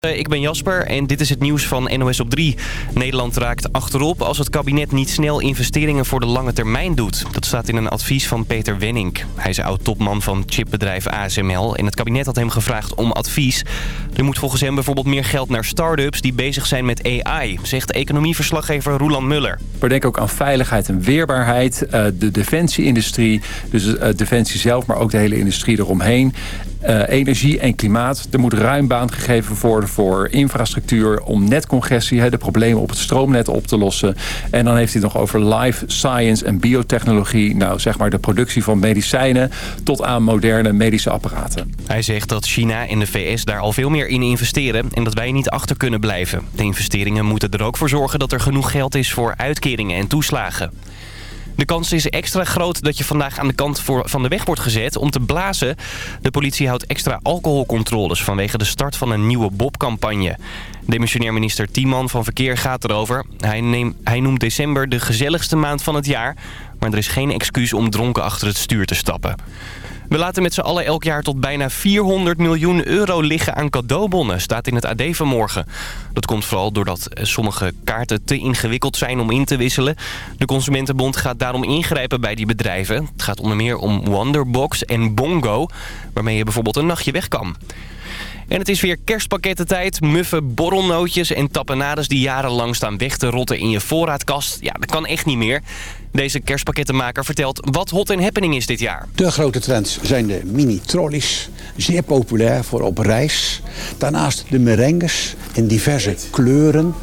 Eh, ik ben Jasper en dit is het nieuws van NOS op 3. Nederland raakt achterop als het kabinet niet snel investeringen voor de lange termijn doet. Dat staat in een advies van Peter Wenning. Hij is oud-topman van chipbedrijf ASML en het kabinet had hem gevraagd om advies. Er moet volgens hem bijvoorbeeld meer geld naar start-ups die bezig zijn met AI, zegt economieverslaggever Roland Muller. We denken ook aan veiligheid en weerbaarheid, eh, de defensieindustrie, dus eh, defensie zelf, maar ook de hele industrie eromheen. Uh, energie en klimaat. Er moet ruim baan gegeven worden voor infrastructuur... om netcongestie, de problemen op het stroomnet op te lossen. En dan heeft hij het nog over life science en biotechnologie. Nou, zeg maar de productie van medicijnen tot aan moderne medische apparaten. Hij zegt dat China en de VS daar al veel meer in investeren... en dat wij niet achter kunnen blijven. De investeringen moeten er ook voor zorgen dat er genoeg geld is voor uitkeringen en toeslagen. De kans is extra groot dat je vandaag aan de kant voor, van de weg wordt gezet om te blazen. De politie houdt extra alcoholcontroles vanwege de start van een nieuwe Bob-campagne. Demissionair minister Tiemann van Verkeer gaat erover. Hij, hij noemt december de gezelligste maand van het jaar. Maar er is geen excuus om dronken achter het stuur te stappen. We laten met z'n allen elk jaar tot bijna 400 miljoen euro liggen aan cadeaubonnen, staat in het AD vanmorgen. Dat komt vooral doordat sommige kaarten te ingewikkeld zijn om in te wisselen. De Consumentenbond gaat daarom ingrijpen bij die bedrijven. Het gaat onder meer om Wonderbox en Bongo, waarmee je bijvoorbeeld een nachtje weg kan. En het is weer kerstpakkettentijd. Muffe borrelnootjes en tapenades die jarenlang staan weg te rotten in je voorraadkast. Ja, dat kan echt niet meer. Deze kerstpakkettenmaker vertelt wat hot en happening is dit jaar. De grote trends zijn de mini-trolleys. Zeer populair voor op reis. Daarnaast de merengues in diverse kleuren.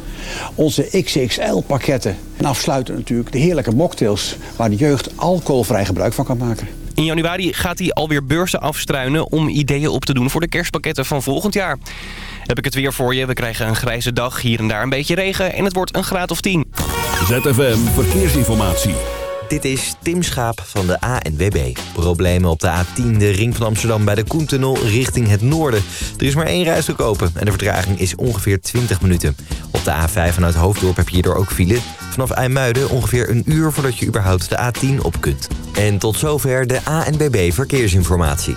Onze XXL-pakketten. En afsluiten natuurlijk de heerlijke mocktails... waar de jeugd alcoholvrij gebruik van kan maken. In januari gaat hij alweer beurzen afstruinen om ideeën op te doen voor de kerstpakketten van volgend jaar. Heb ik het weer voor je. We krijgen een grijze dag, hier en daar een beetje regen en het wordt een graad of 10. ZFM Verkeersinformatie. Dit is Tim Schaap van de ANWB. Problemen op de A10, de ring van Amsterdam bij de Koentunnel richting het noorden. Er is maar één reis te kopen en de vertraging is ongeveer 20 minuten. Op de A5 vanuit Hoofddorp heb je hierdoor ook file. Vanaf IJmuiden ongeveer een uur voordat je überhaupt de A10 op kunt. En tot zover de ANBB Verkeersinformatie.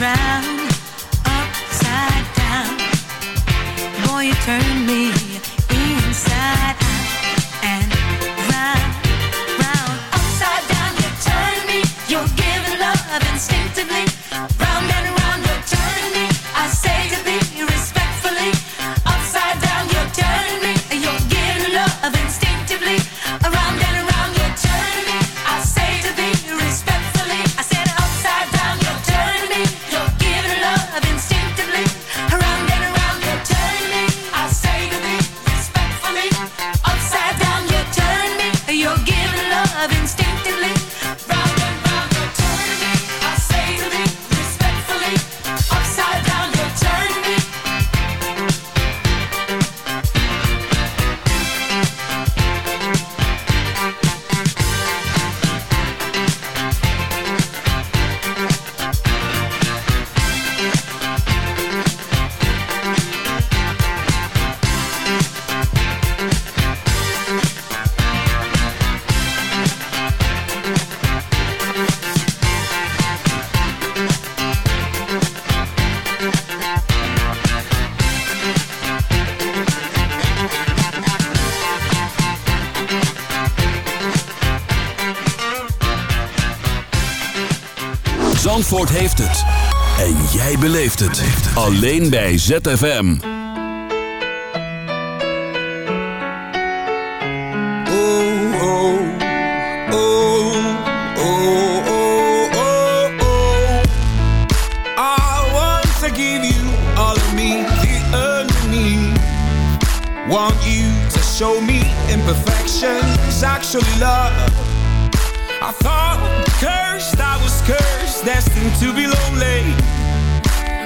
Zandvoort beleeft het. Alleen bij ZFM. Oh, oh, oh, oh, oh, oh, oh. I want to give you all of me, the enemy. Want you to show me imperfections, actually love. I thought cursed, I was cursed, destined to be lonely.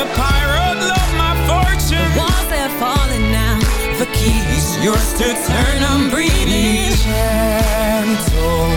A pirate, love my fortune. Walls have fallen now. The keys, yours to turn. I'm breathing. Gentle,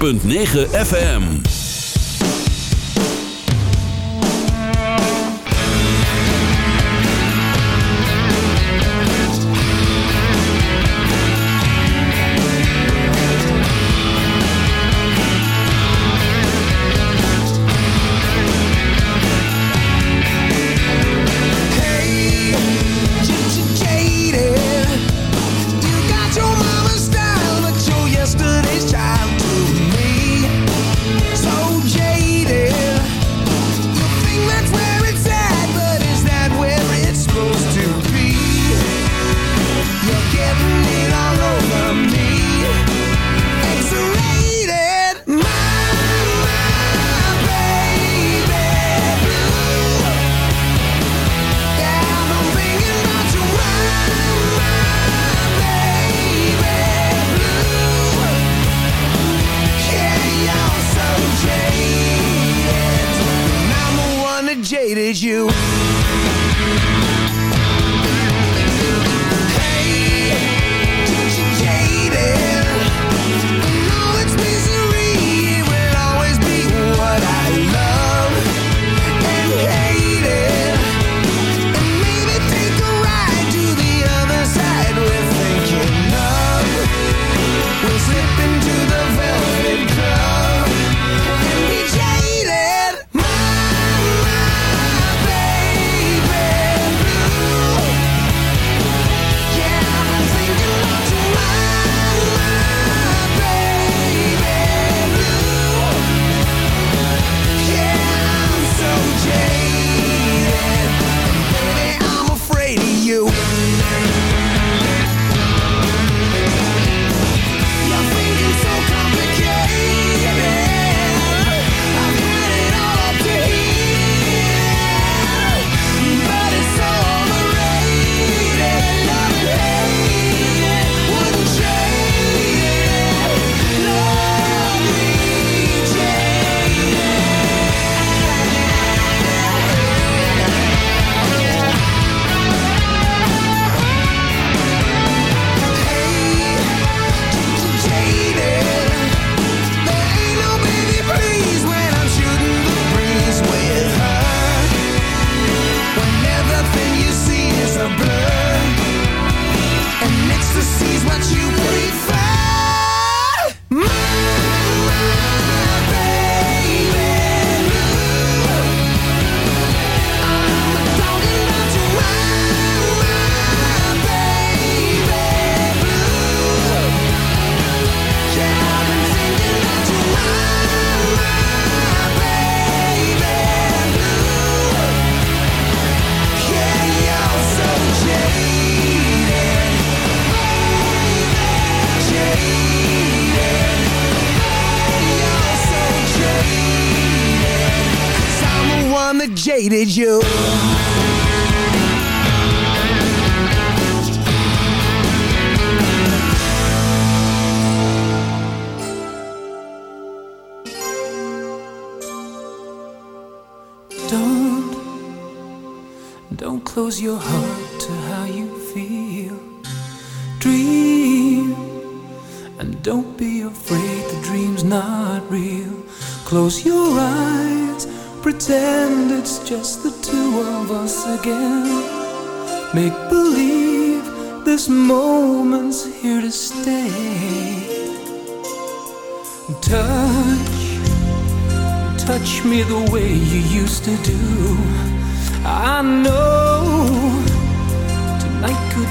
106.9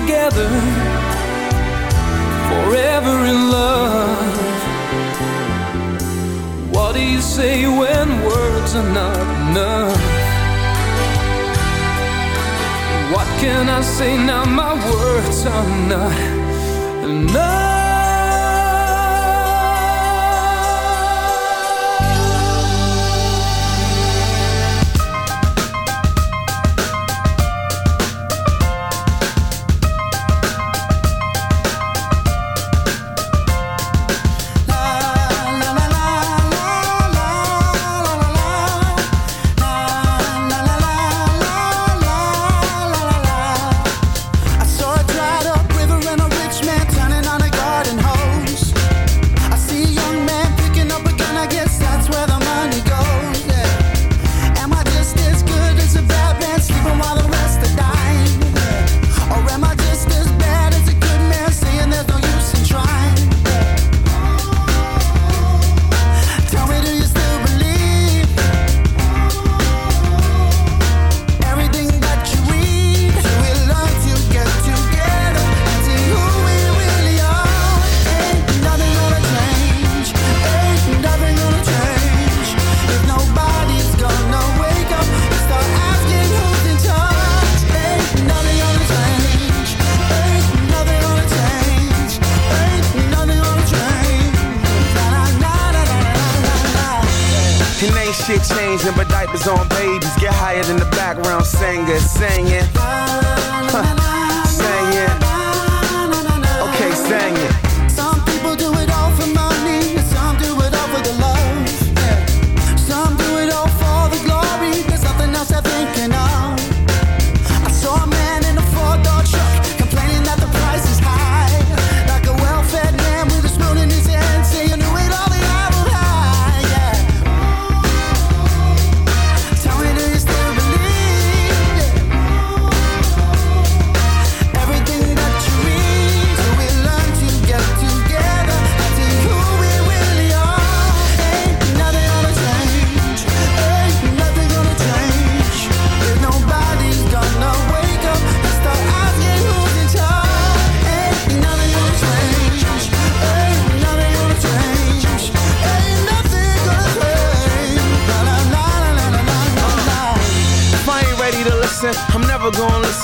together forever in love. What do you say when words are not enough? What can I say now? My words are not enough.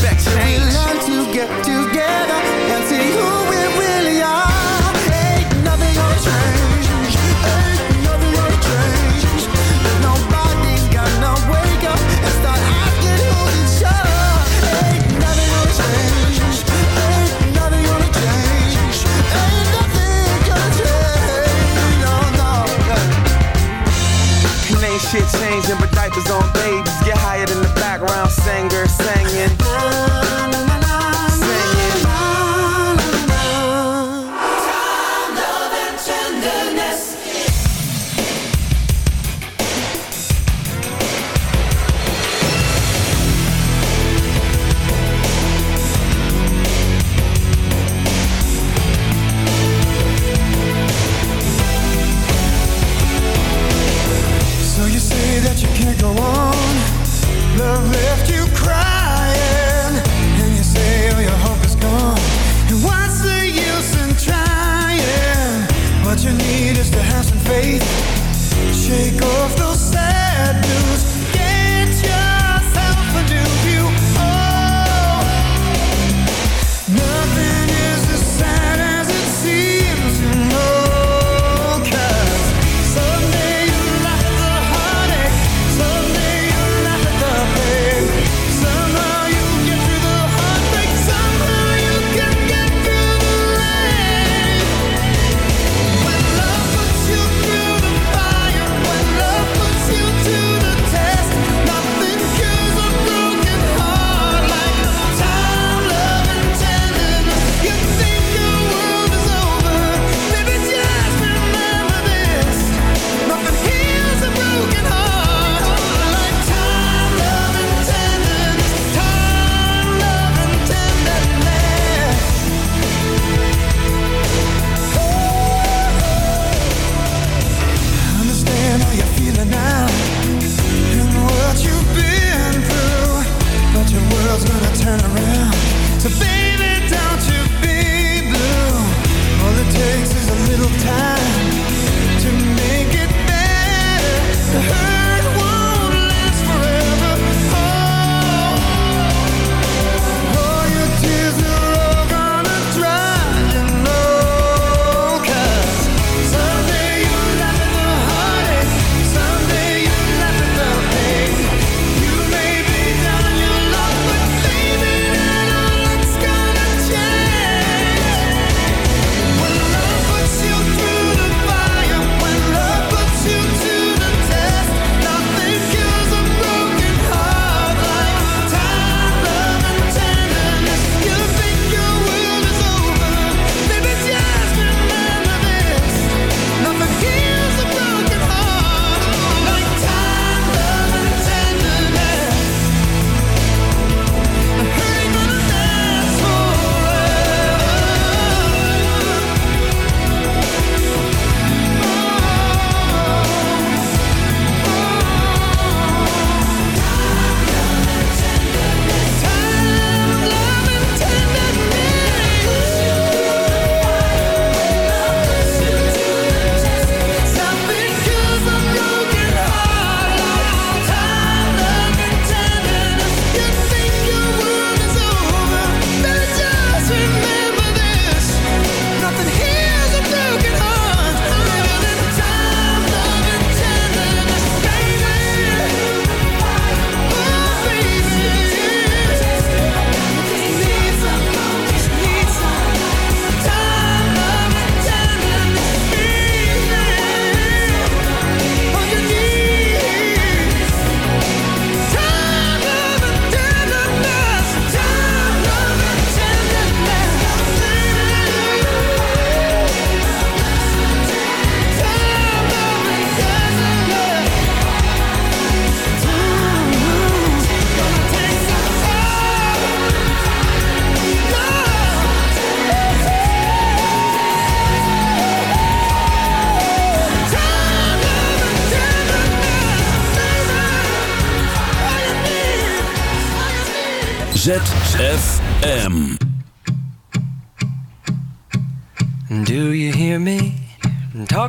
expect change? We learn to get together and see who we really are. Ain't nothing gonna change. Ain't nothing gonna change. Nobody gonna wake up and start asking who's each other. Ain't nothing gonna change. Ain't nothing gonna change. Ain't nothing gonna change. No, no. Ain't shit changing, but diapers on babies singer singing.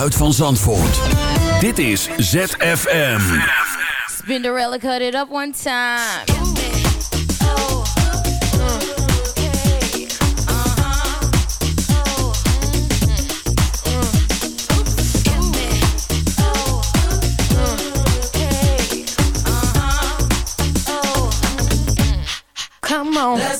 geluid van Zandvoort. Dit is ZFM. Spinderella cut it up one time. Come on. Let's